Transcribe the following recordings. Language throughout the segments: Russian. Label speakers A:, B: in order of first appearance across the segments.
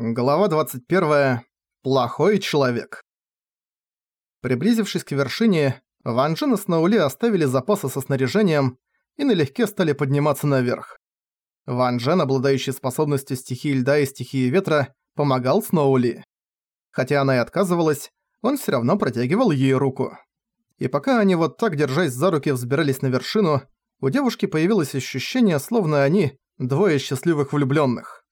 A: Глава 21. Плохой человек. Приблизившись к вершине, Ван Джен и Сноули оставили запасы со снаряжением и налегке стали подниматься наверх. Ван Джен, обладающий способностью стихии льда и стихии ветра, помогал Сноули. Хотя она и отказывалась, он всё равно протягивал ей руку. И пока они вот так, держась за руки, взбирались на вершину, у девушки появилось ощущение, словно они – двое счастливых влюблённых.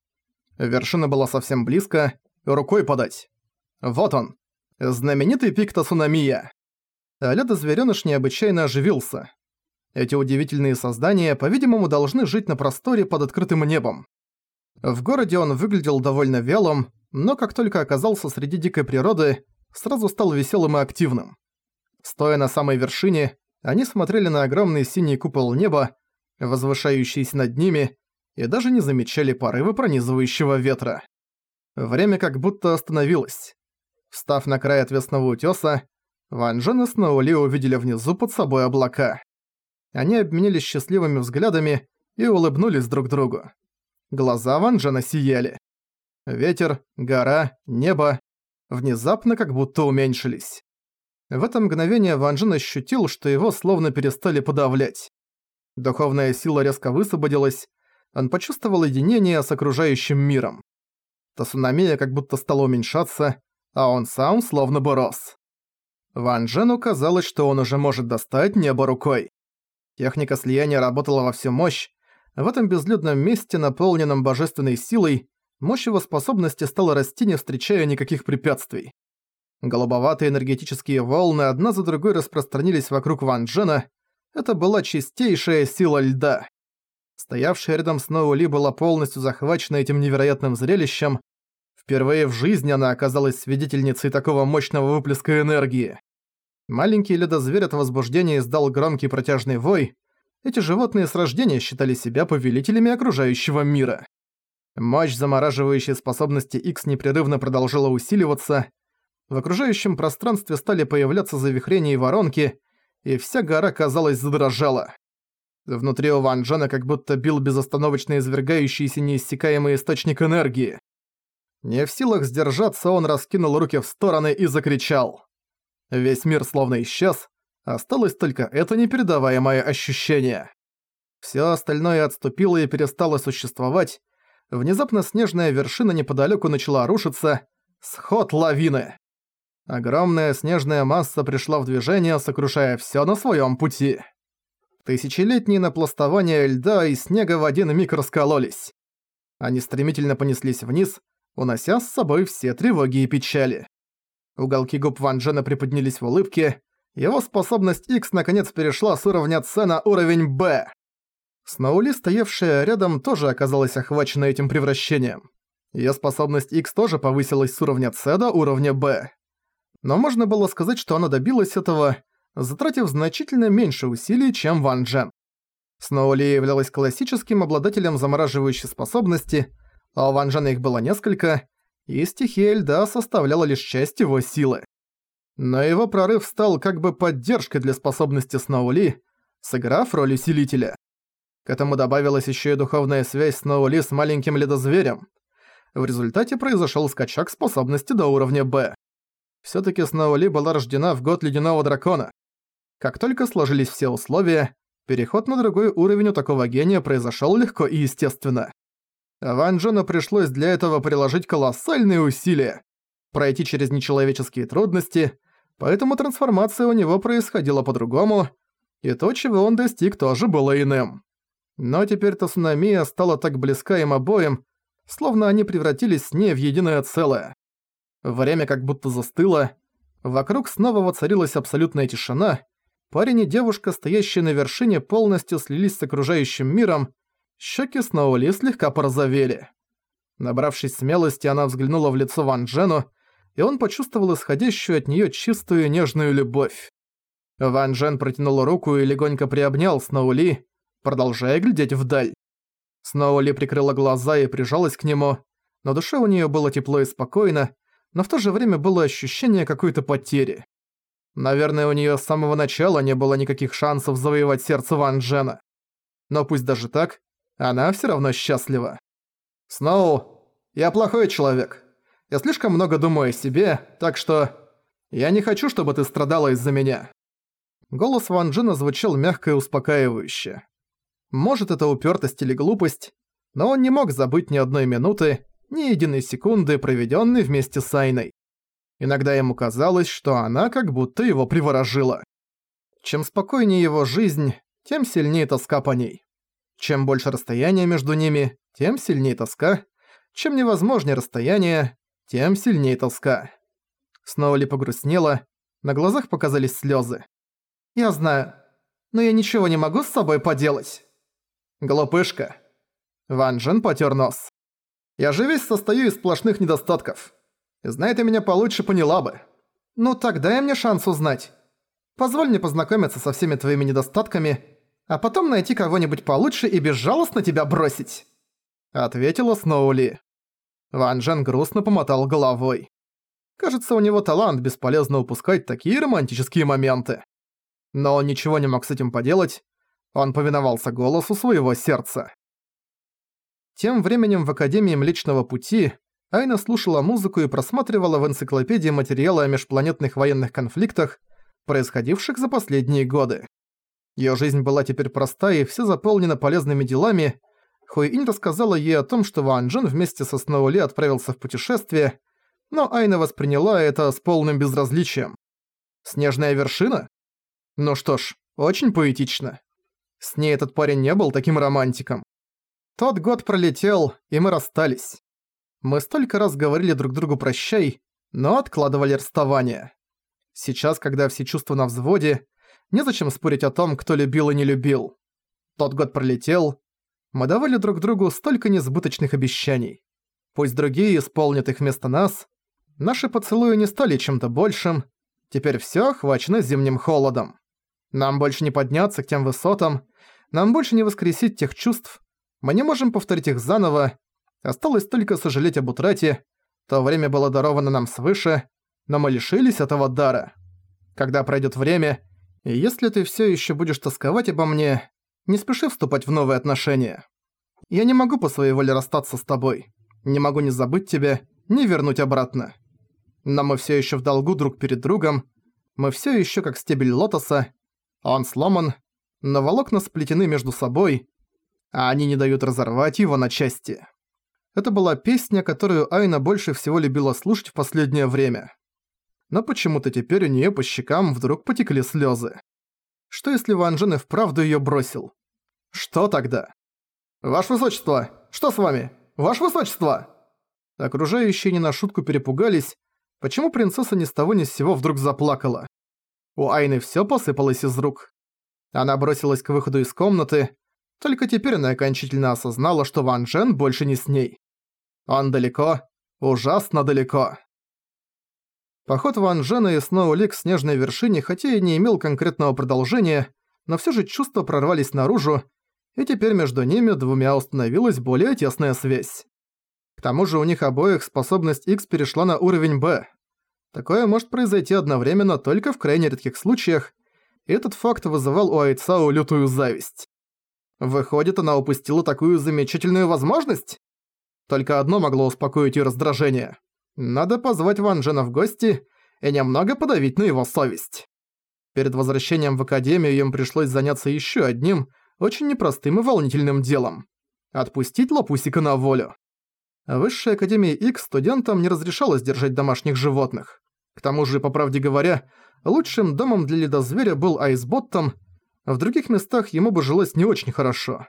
A: Вершина была совсем близко, рукой подать. Вот он, знаменитый пик Тасунамия. А ледозверёныш необычайно оживился. Эти удивительные создания, по-видимому, должны жить на просторе под открытым небом. В городе он выглядел довольно вялым, но как только оказался среди дикой природы, сразу стал веселым и активным. Стоя на самой вершине, они смотрели на огромный синий купол неба, возвышающийся над ними, и даже не замечали порывы пронизывающего ветра. Время как будто остановилось. Встав на край отвесного утёса, Ван Джен и Сноули увидели внизу под собой облака. Они обменялись счастливыми взглядами и улыбнулись друг другу. Глаза Ван Джена сияли. Ветер, гора, небо внезапно как будто уменьшились. В это мгновение Ван Джен ощутил, что его словно перестали подавлять. Духовная сила резко высвободилась, он почувствовал единение с окружающим миром. Тасунамия как будто стала уменьшаться, а он сам словно бы рос. Ван Джену казалось, что он уже может достать небо рукой. Техника слияния работала во всю мощь, в этом безлюдном месте, наполненном божественной силой, мощь его способности стала расти, не встречая никаких препятствий. Голубоватые энергетические волны одна за другой распространились вокруг Ван Джена. Это была чистейшая сила льда. Стоявшая рядом с Ноули была полностью захвачена этим невероятным зрелищем. Впервые в жизни она оказалась свидетельницей такого мощного выплеска энергии. Маленький ледозверь от возбуждения издал громкий протяжный вой. Эти животные с рождения считали себя повелителями окружающего мира. Мощь замораживающей способности X непрерывно продолжала усиливаться. В окружающем пространстве стали появляться завихрения и воронки, и вся гора, казалось, задрожала. Внутри у Ван Джена как будто бил безостановочно извергающийся неиссякаемый источник энергии. Не в силах сдержаться, он раскинул руки в стороны и закричал. Весь мир словно исчез, осталось только это непередаваемое ощущение. Всё остальное отступило и перестало существовать. Внезапно снежная вершина неподалёку начала рушиться. Сход лавины. Огромная снежная масса пришла в движение, сокрушая всё на своём пути. Тысячелетние напластования льда и снега в один миг раскололись. Они стремительно понеслись вниз, унося с собой все тревоги и печали. Уголки губ Ван Джена приподнялись в улыбке, его способность X наконец перешла с уровня С на уровень Б. Сноули, стоявшая рядом, тоже оказалась охвачена этим превращением. Её способность X тоже повысилась с уровня С до уровня Б. Но можно было сказать, что она добилась этого, затратив значительно меньше усилий, чем Ван Джен. Сноули являлась классическим обладателем замораживающей способности, а у Ван Джена их было несколько, и стихия льда составляла лишь часть его силы. Но его прорыв стал как бы поддержкой для способности Сноули, сыграв роль усилителя. К этому добавилась еще и духовная связь Сноули с маленьким ледозверем. В результате произошел скачок способности до уровня Б. Всё-таки Сноули была рождена в год Ледяного Дракона. Как только сложились все условия, переход на другой уровень у такого гения произошел легко и естественно. Ван Джену пришлось для этого приложить колоссальные усилия, пройти через нечеловеческие трудности, поэтому трансформация у него происходила по-другому, и то, чего он достиг, тоже было иным. Но теперь Тасунамия стала так близка им обоим, словно они превратились с ней в единое целое. Время как будто застыло, вокруг снова воцарилась абсолютная тишина, Парень и девушка, стоящие на вершине, полностью слились с окружающим миром, щеки Сноули слегка порозовели. Набравшись смелости, она взглянула в лицо Ван Джену, и он почувствовал исходящую от неё чистую нежную любовь. Ван Джен протянул руку и легонько приобнял Сноули, продолжая глядеть вдаль. Сноули прикрыла глаза и прижалась к нему, но душе у неё было тепло и спокойно, но в то же время было ощущение какой-то потери. Наверное, у неё с самого начала не было никаких шансов завоевать сердце Ван Джена. Но пусть даже так, она всё равно счастлива. «Сноу, Я плохой человек. Я слишком много думаю о себе, так что... Я не хочу, чтобы ты страдала из-за меня». Голос Ван Джина звучал мягко и успокаивающе. Может, это упертость или глупость, но он не мог забыть ни одной минуты, ни единой секунды, проведенной вместе с Айной. Иногда ему казалось, что она как будто его приворожила. Чем спокойнее его жизнь, тем сильнее тоска по ней. Чем больше расстояние между ними, тем сильнее тоска. Чем невозможнее расстояние, тем сильнее тоска. Снова ли погрустнела, на глазах показались слезы. «Я знаю, но я ничего не могу с собой поделать». «Глупышка». Ван Джен потер нос. «Я же весь состою из сплошных недостатков. Знай ты меня получше, поняла бы». «Ну так дай мне шанс узнать. Позволь мне познакомиться со всеми твоими недостатками, а потом найти кого-нибудь получше и безжалостно тебя бросить», — ответила Сноули. Ван Джен грустно помотал головой. Кажется, у него талант бесполезно упускать такие романтические моменты. Но он ничего не мог с этим поделать, он повиновался голосу своего сердца. Тем временем в Академии Млечного Пути Айна слушала музыку и просматривала в энциклопедии материалы о межпланетных военных конфликтах, происходивших за последние годы. Её жизнь была теперь проста и все заполнена полезными делами. Хуиинь рассказала ей о том, что Ван Джен вместе со Сноули отправился в путешествие, но Айна восприняла это с полным безразличием. Снежная вершина? Ну что ж, очень поэтично. С ней этот парень не был таким романтиком. Тот год пролетел, и мы расстались. Мы столько раз говорили друг другу «прощай», но откладывали расставание. Сейчас, когда все чувства на взводе, незачем спорить о том, кто любил и не любил. Тот год пролетел. Мы давали друг другу столько несбыточных обещаний. Пусть другие исполнят их вместо нас. Наши поцелуи не стали чем-то большим. Теперь всё охвачено зимним холодом. Нам больше не подняться к тем высотам, нам больше не воскресить тех чувств. Мы не можем повторить их заново. Осталось только сожалеть об утрате. То время было даровано нам свыше, но мы лишились этого дара. Когда пройдет время, и если ты все еще будешь тосковать обо мне, не спеши вступать в новые отношения. Я не могу по своей воле расстаться с тобой. Не могу ни забыть тебя, ни вернуть обратно. Но мы все еще в долгу друг перед другом. Мы все еще как стебель лотоса. Он сломан, но волокна сплетены между собой, а они не дают разорвать его на части. Это была песня, которую Айна больше всего любила слушать в последнее время но почему-то теперь у нее по щекам вдруг потекли слезы. Что если Ван Джен и вправду ее бросил? Что тогда? «Ваше Высочество! Что с вами? Ваше Высочество!» Окружающие не на шутку перепугались, почему принцесса ни с того ни с сего вдруг заплакала. У Айны всё посыпалось из рук. Она бросилась к выходу из комнаты, только теперь она окончательно осознала, что Ван Джен больше не с ней. Он далеко, ужасно далеко. Поход Ван Джена и Сноу к снежной вершине хотя и не имел конкретного продолжения, но все же чувства прорвались наружу, и теперь между ними двумя установилась более тесная связь. К тому же у них обоих способность X перешла на уровень Б. Такое может произойти одновременно только в крайне редких случаях, и этот факт вызывал у Айцао лютую зависть. Выходит, она упустила такую замечательную возможность? Только одно могло успокоить её раздражение. Надо позвать Ван Джена в гости и немного подавить на его совесть. Перед возвращением в Академию им пришлось заняться еще одним, очень непростым и волнительным делом. Отпустить Лапусика на волю. В Высшей Академии X студентам не разрешалось держать домашних животных. К тому же, по правде говоря, лучшим домом для ледозверя был Айсботтом, в других местах ему бы жилось не очень хорошо.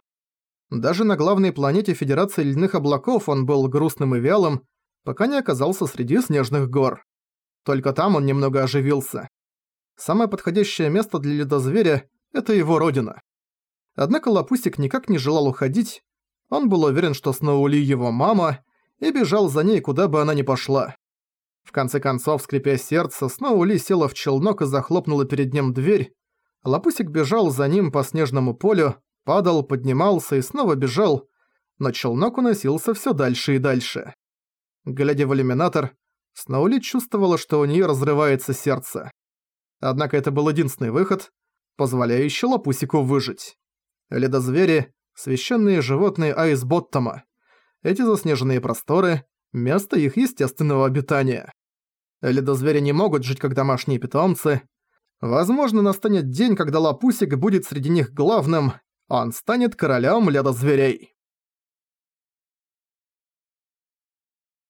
A: Даже на главной планете Федерации Ледяных Облаков он был грустным и вялым, пока не оказался среди снежных гор. Только там он немного оживился. Самое подходящее место для ледозверя – это его родина. Однако Лапусик никак не желал уходить, он был уверен, что Сноули его мама, и бежал за ней, куда бы она ни пошла. В конце концов, скрипя сердце, Сноули села в челнок и захлопнула перед ним дверь. Лапусик бежал за ним по снежному полю, падал, поднимался и снова бежал, но челнок уносился все дальше и дальше. Глядя в иллюминатор, Сноули чувствовала, что у нее разрывается сердце. Однако это был единственный выход, позволяющий Лапусику выжить. Ледозвери – священные животные Айсботтома. Эти заснеженные просторы место их естественного обитания. Ледозвери не могут жить как домашние питомцы. Возможно, настанет день, когда Лапусик будет среди них главным, он станет королем ледозверей.